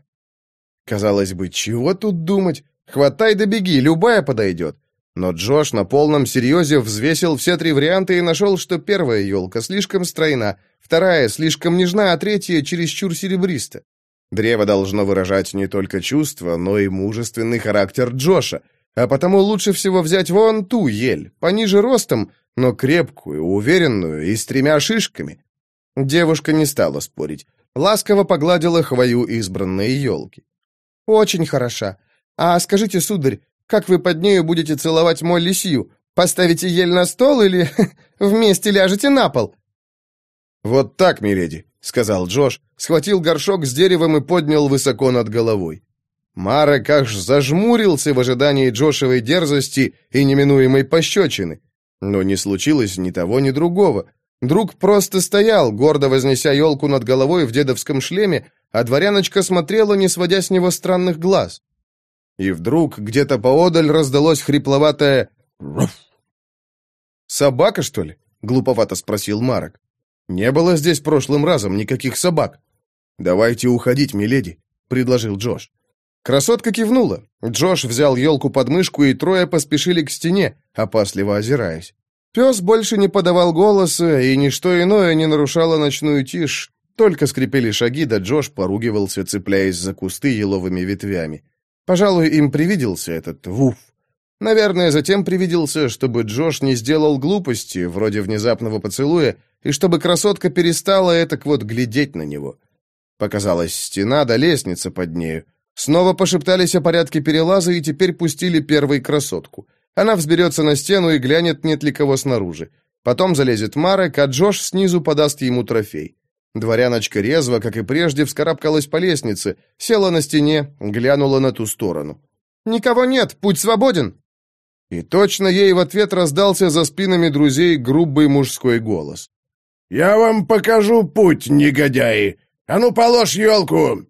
S1: Казалось бы, чего тут думать? Хватай да беги, любая подойдет. Но Джош на полном серьезе взвесил все три варианта и нашел, что первая елка слишком стройна, вторая слишком нежна, а третья чересчур серебриста. Древо должно выражать не только чувства, но и мужественный характер Джоша, а потому лучше всего взять вон ту ель, пониже ростом, но крепкую, уверенную и с тремя шишками. Девушка не стала спорить. Ласково погладила хвою избранной елки.
S2: «Очень хороша. А скажите, сударь, как вы под нею будете целовать мой лисью? Поставите ель на стол или (laughs) вместе ляжете на пол?»
S1: «Вот так, миледи», — сказал Джош, схватил горшок с деревом и поднял высоко над головой. Марек аж зажмурился в ожидании Джошевой дерзости и неминуемой пощечины. Но не случилось ни того, ни другого. Друг просто стоял, гордо вознеся елку над головой в дедовском шлеме, а дворяночка смотрела, не сводя с него странных глаз. И вдруг где-то поодаль раздалось хрипловатое «Руф». «Собака, что ли?» — глуповато спросил Марок. «Не было здесь прошлым разом никаких собак». «Давайте уходить, миледи», — предложил Джош. Красотка кивнула. Джош взял елку под мышку, и трое поспешили к стене, опасливо озираясь. Пес больше не подавал голоса, и ничто иное не нарушало ночную тишь, только скрипели шаги, да Джош поругивался, цепляясь за кусты еловыми ветвями. Пожалуй, им привиделся этот вуф. Наверное, затем привиделся, чтобы Джош не сделал глупости, вроде внезапного поцелуя, и чтобы красотка перестала этак вот глядеть на него. Показалась стена да лестница под нею. Снова пошептались о порядке перелаза и теперь пустили первой красотку. Она взберется на стену и глянет, нет ли кого снаружи. Потом залезет Марек, а Джош снизу подаст ему трофей. Дворяночка резво, как и прежде, вскарабкалась по лестнице, села на стене, глянула на ту сторону. «Никого нет, путь свободен!» И точно ей в ответ раздался за спинами друзей грубый мужской голос.
S3: «Я вам покажу путь, негодяи! А ну, положь елку!»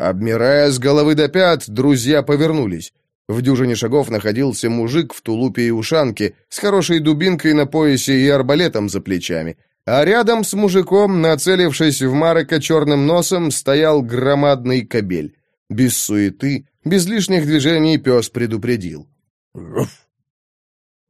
S1: Обмирая с головы до пят, друзья повернулись. В дюжине шагов находился мужик в тулупе и ушанке, с хорошей дубинкой на поясе и арбалетом за плечами. А рядом с мужиком, нацелившись в Марека черным носом, стоял громадный кобель. Без суеты, без лишних движений пес предупредил.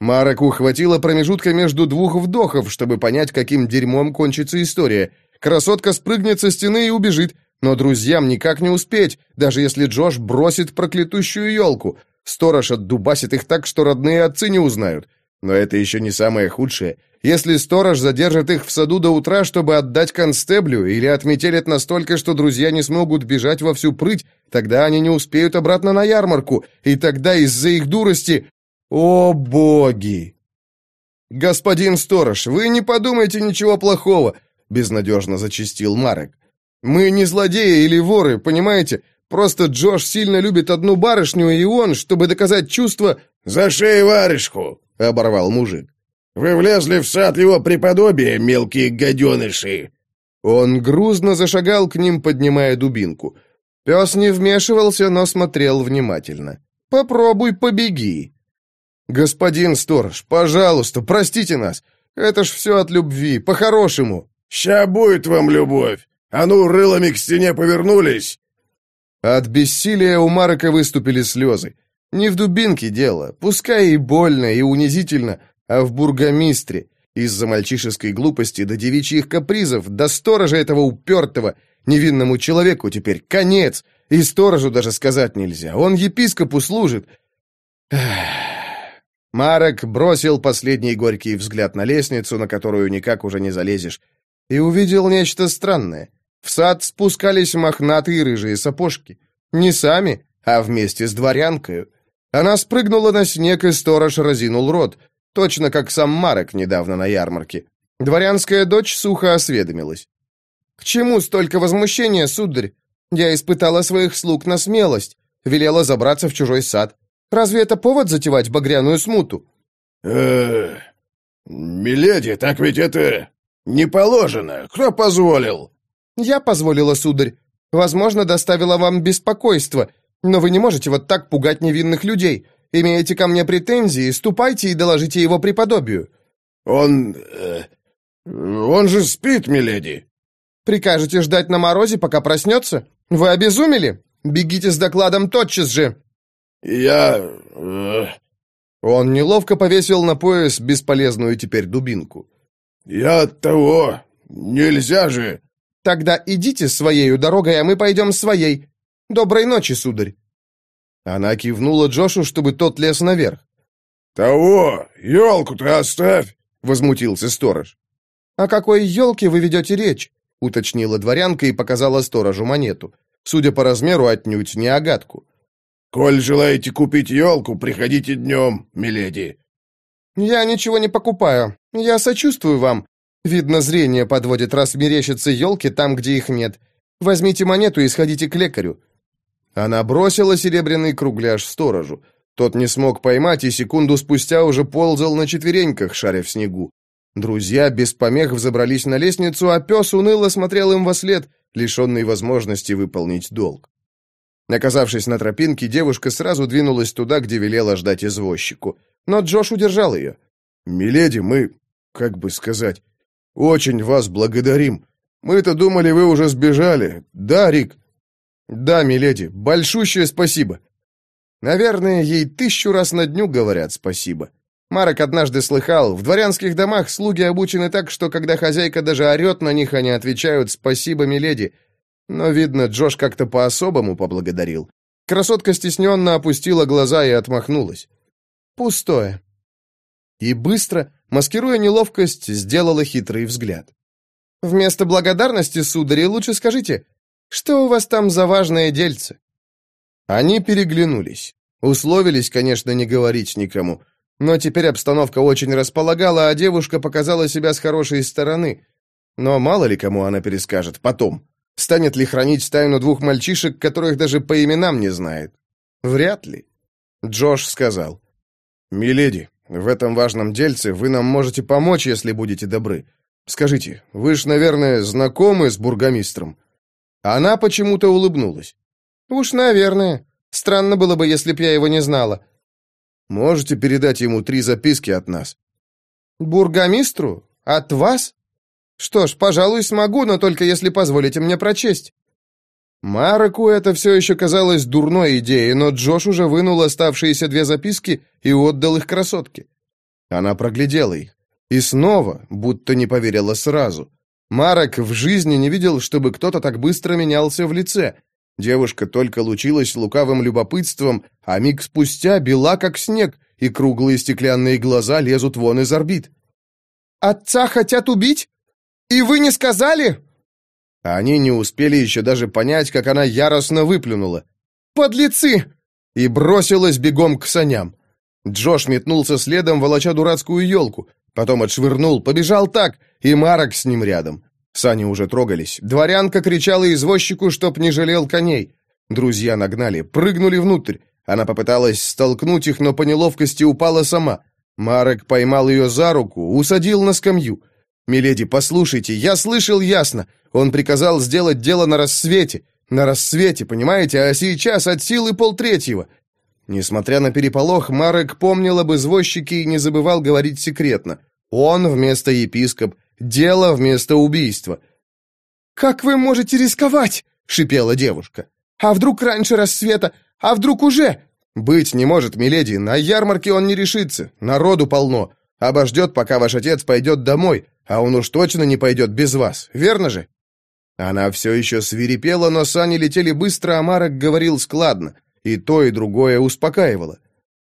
S1: Мареку хватило промежутка между двух вдохов, чтобы понять, каким дерьмом кончится история. Красотка спрыгнет со стены и убежит, но друзьям никак не успеть, даже если Джош бросит проклятущую елку. Сторож отдубасит их так, что родные отцы не узнают. Но это еще не самое худшее. Если сторож задержит их в саду до утра, чтобы отдать констеблю, или отметелит настолько, что друзья не смогут бежать во всю прыть, тогда они не успеют обратно на ярмарку, и тогда из-за их дурости... О, боги! «Господин сторож, вы не подумайте ничего плохого», — безнадежно зачистил Марек. «Мы не злодеи или воры, понимаете? Просто Джош сильно любит одну барышню, и он, чтобы доказать чувство...»
S3: «За шею варежку!» — оборвал мужик. Вы влезли в сад его преподобия, мелкие гаденыши!»
S1: Он грузно зашагал к ним, поднимая дубинку. Пес не вмешивался, но смотрел внимательно. «Попробуй побеги!» «Господин сторож, пожалуйста, простите нас. Это ж все от любви, по-хорошему».
S3: «Ща будет вам любовь! А ну, рылами к стене повернулись!»
S1: От бессилия у Марка выступили слезы. Не в дубинке дело, пускай и больно, и унизительно, а в бургомистре. Из-за мальчишеской глупости до девичьих капризов, до сторожа этого упертого, невинному человеку теперь конец, и сторожу даже сказать нельзя, он епископу служит. Марок бросил последний горький взгляд на лестницу, на которую никак уже не залезешь, и увидел нечто странное. В сад спускались мохнатые рыжие сапожки. Не сами, а вместе с дворянкою. Она спрыгнула на снег, и сторож разинул рот. Точно как сам Марек недавно на ярмарке. Дворянская дочь сухо осведомилась. «К чему столько возмущения, сударь? Я испытала своих слуг на смелость, велела забраться в чужой сад. Разве это повод затевать багряную смуту?»
S3: э миледи, так ведь это не положено. Кто позволил?»
S2: «Я позволила, сударь. Возможно, доставила вам беспокойство, но вы не можете вот так пугать невинных людей. Имеете ко мне претензии, ступайте и доложите его преподобию».
S3: «Он... Э, он же спит, миледи».
S2: «Прикажете ждать на морозе, пока проснется? Вы обезумели? Бегите с докладом тотчас же!»
S3: «Я... Э,
S1: он неловко повесил на пояс бесполезную теперь дубинку.
S3: «Я от того... Нельзя же...»
S2: «Тогда идите своею дорогой, а мы пойдем своей. Доброй ночи, сударь».
S1: Она кивнула Джошу, чтобы тот лез наверх.
S3: «Того! Елку-то оставь!»
S1: — возмутился сторож.
S2: «О какой елке вы ведете речь?» — уточнила дворянка и показала сторожу монету. Судя по размеру, отнюдь не агатку.
S3: «Коль желаете купить елку, приходите днем, миледи».
S2: «Я ничего не покупаю. Я сочувствую вам. Видно, зрение подводит, раз мерещатся елки там, где их нет. Возьмите монету и сходите к лекарю».
S1: Она бросила серебряный кругляш сторожу. Тот не смог поймать и секунду спустя уже ползал на четвереньках, шаря в снегу. Друзья без помех взобрались на лестницу, а пес уныло смотрел им во след, лишенный возможности выполнить долг. Оказавшись на тропинке, девушка сразу двинулась туда, где велела ждать извозчику. Но Джош удержал ее. «Миледи, мы, как бы сказать, очень вас благодарим. Мы-то думали, вы уже сбежали. Да, Рик?» «Да, миледи, большущее спасибо». Наверное, ей тысячу раз на дню говорят спасибо. Марок однажды слыхал, в дворянских домах слуги обучены так, что когда хозяйка даже орет на них, они отвечают «спасибо, миледи», но, видно, Джош как-то по-особому поблагодарил. Красотка стесненно опустила глаза и отмахнулась. «Пустое». И быстро, маскируя неловкость, сделала хитрый взгляд. «Вместо благодарности, сударь, лучше скажите, что у вас там за важное дельце?» Они переглянулись. Условились, конечно, не говорить никому. Но теперь обстановка очень располагала, а девушка показала себя с хорошей стороны. Но мало ли кому она перескажет потом. Станет ли хранить тайну двух мальчишек, которых даже по именам не знает? Вряд ли. Джош сказал. «Миледи, в этом важном дельце вы нам можете помочь, если будете добры. Скажите, вы ж, наверное, знакомы с бургомистром?» Она почему-то улыбнулась. «Уж, наверное. Странно было бы, если б я его не знала». «Можете передать ему три записки от нас?» «Бургомистру? От вас?» Что ж, пожалуй, смогу, но только если позволите мне прочесть. Мараку это все еще казалось дурной идеей, но Джош уже вынул оставшиеся две записки и отдал их красотке. Она проглядела их. И снова, будто не поверила сразу. Марок в жизни не видел, чтобы кто-то так быстро менялся в лице. Девушка только лучилась лукавым любопытством, а миг спустя бела как снег, и круглые стеклянные глаза лезут вон из орбит. «Отца хотят убить?» «И вы не сказали?» Они не успели еще даже понять, как она яростно выплюнула. «Подлецы!» И бросилась бегом к саням. Джош метнулся следом, волоча дурацкую елку. Потом отшвырнул, побежал так, и Марок с ним рядом. Сани уже трогались. Дворянка кричала извозчику, чтоб не жалел коней. Друзья нагнали, прыгнули внутрь. Она попыталась столкнуть их, но по неловкости упала сама. Марок поймал ее за руку, усадил на скамью. «Миледи, послушайте, я слышал ясно. Он приказал сделать дело на рассвете. На рассвете, понимаете, а сейчас от силы полтретьего». Несмотря на переполох, Марек помнил об извозчике и не забывал говорить секретно. Он вместо епископ, дело вместо убийства. «Как вы можете рисковать?» — шипела девушка. «А вдруг раньше рассвета? А вдруг уже?» «Быть не может, миледи, на ярмарке он не решится, народу полно. Обождет, пока ваш отец пойдет домой, а он уж точно не пойдет без вас, верно же?» Она все еще свирепела, но сани летели быстро, а Марок говорил складно, и то, и другое успокаивало.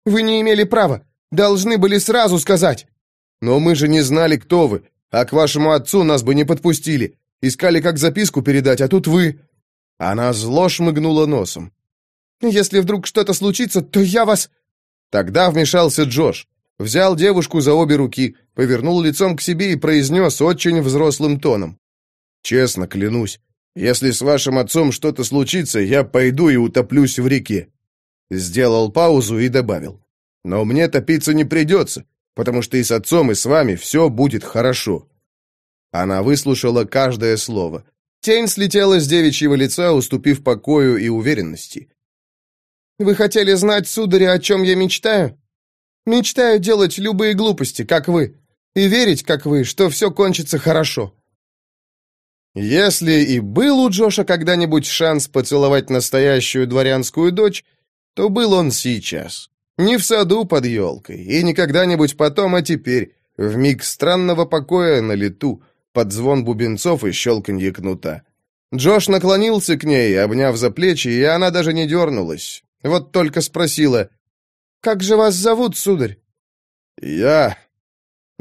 S1: «Вы не имели права, должны были сразу сказать!» «Но мы же не знали, кто вы, а к вашему отцу нас бы не подпустили. Искали, как записку передать, а тут вы...» Она зло шмыгнула носом. «Если вдруг что-то случится, то я вас...» Тогда вмешался Джош. Взял девушку за обе руки, повернул лицом к себе и произнес очень взрослым тоном. «Честно клянусь, если с вашим отцом что-то случится, я пойду и утоплюсь в реке». Сделал паузу и добавил. «Но мне топиться не придется, потому что и с отцом, и с вами все будет хорошо». Она выслушала каждое слово. Тень слетела с девичьего лица, уступив покою и уверенности.
S2: Вы хотели знать, сударя, о чем я мечтаю? Мечтаю делать любые глупости, как вы, и верить, как вы, что все кончится хорошо».
S1: Если и был у Джоша когда-нибудь шанс поцеловать настоящую дворянскую дочь, то был он сейчас. Не в саду под елкой, и не когда-нибудь потом, а теперь, в миг странного покоя на лету, под звон бубенцов и щелканье кнута. Джош наклонился к ней, обняв за плечи, и она даже не дернулась. Вот только спросила, «Как же вас зовут, сударь?» «Я...»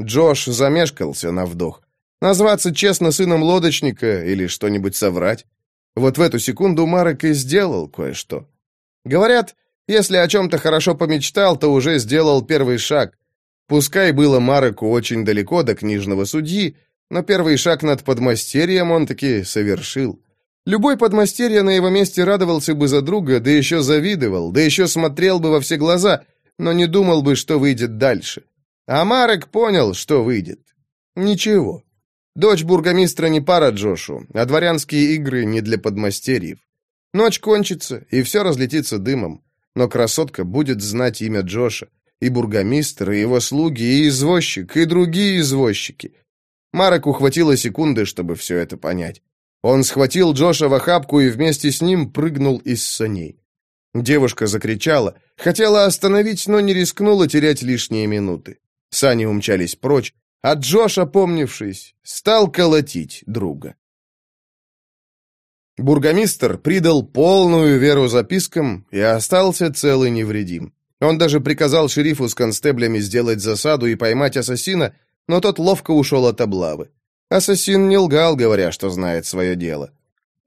S1: Джош замешкался на вдох. Назваться честно сыном лодочника или что-нибудь соврать. Вот в эту секунду Марек и сделал кое-что. Говорят, если о чем-то хорошо помечтал, то уже сделал первый шаг. Пускай было Мареку очень далеко до книжного судьи, но первый шаг над подмастерьем он таки совершил. Любой подмастерье на его месте радовался бы за друга, да еще завидовал, да еще смотрел бы во все глаза, но не думал бы, что выйдет дальше. А Марек понял, что выйдет. Ничего. Дочь бургомистра не пара Джошу, а дворянские игры не для подмастерьев. Ночь кончится, и все разлетится дымом. Но красотка будет знать имя Джоша, и бургомистр, и его слуги, и извозчик, и другие извозчики. Марек ухватило секунды, чтобы все это понять. Он схватил Джоша в охапку и вместе с ним прыгнул из саней. Девушка закричала, хотела остановить, но не рискнула терять лишние минуты. Сани умчались прочь, а Джош, опомнившись, стал колотить друга. Бургомистр придал полную веру запискам и остался цел и невредим. Он даже приказал шерифу с констеблями сделать засаду и поймать ассасина, но тот ловко ушел от облавы. Ассасин не лгал, говоря, что знает свое дело.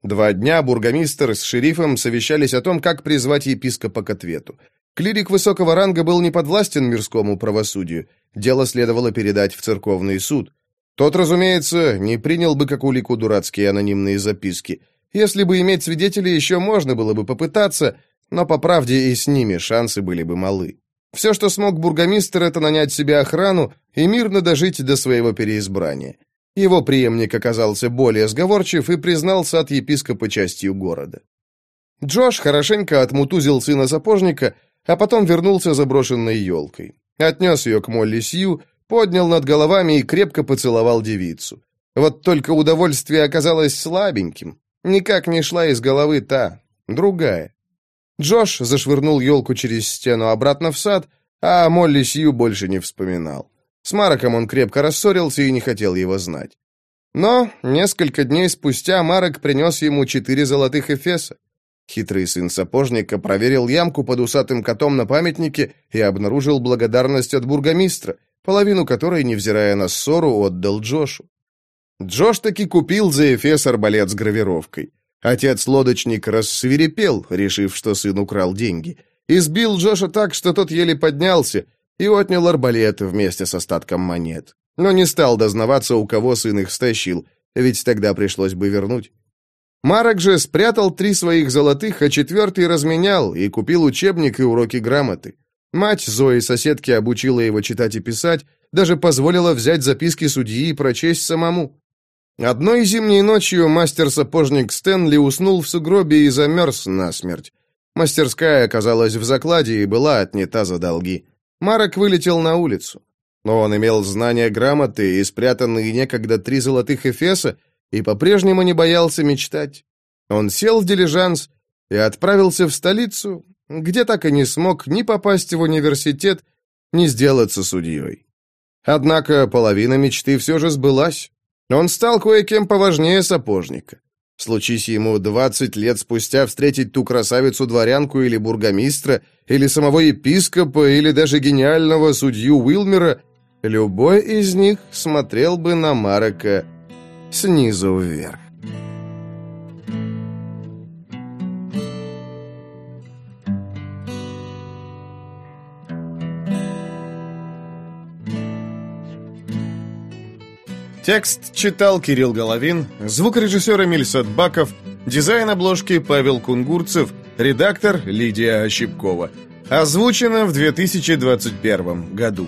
S1: Два дня бургомистр с шерифом совещались о том, как призвать епископа к ответу. Клирик высокого ранга был не подвластен мирскому правосудию. Дело следовало передать в церковный суд. Тот, разумеется, не принял бы как улику дурацкие анонимные записки. Если бы иметь свидетелей, еще можно было бы попытаться, но, по правде, и с ними шансы были бы малы. Все, что смог бургомистр, это нанять себе охрану и мирно дожить до своего переизбрания. Его преемник оказался более сговорчив и признался от епископа частью города. Джош хорошенько отмутузил сына сапожника, а потом вернулся заброшенной елкой. Отнес ее к Молли Сью, поднял над головами и крепко поцеловал девицу. Вот только удовольствие оказалось слабеньким. Никак не шла из головы та, другая. Джош зашвырнул елку через стену обратно в сад, а Молли Сью больше не вспоминал. С Мароком он крепко рассорился и не хотел его знать. Но несколько дней спустя Марок принес ему четыре золотых эфеса. Хитрый сын сапожника проверил ямку под усатым котом на памятнике и обнаружил благодарность от бургомистра, половину которой, невзирая на ссору, отдал Джошу. Джош таки купил за эфес арбалет с гравировкой. Отец-лодочник рассвирепел, решив, что сын украл деньги. Избил Джоша так, что тот еле поднялся, и отнял арбалет вместе с остатком монет. Но не стал дознаваться, у кого сын их стащил, ведь тогда пришлось бы вернуть. Марок же спрятал три своих золотых, а четвертый разменял и купил учебник и уроки грамоты. Мать Зои соседки обучила его читать и писать, даже позволила взять записки судьи и прочесть самому. Одной зимней ночью мастер-сапожник Стэнли уснул в сугробе и замерз насмерть. Мастерская оказалась в закладе и была отнята за долги. Марок вылетел на улицу. Но он имел знания грамоты и спрятанные некогда три золотых эфеса, и по-прежнему не боялся мечтать. Он сел в дилижанс и отправился в столицу, где так и не смог ни попасть в университет, ни сделаться судьей. Однако половина мечты все же сбылась. Он стал кое-кем поважнее сапожника. Случись ему двадцать лет спустя встретить ту красавицу-дворянку или бургомистра, или самого епископа, или даже гениального судью Уилмера, любой из них смотрел бы на Марака снизу вверх. Текст читал Кирилл Головин, звукорежиссер Эмиль Садбаков, дизайн обложки Павел Кунгурцев, редактор Лидия Ощепкова. Озвучено в 2021 году.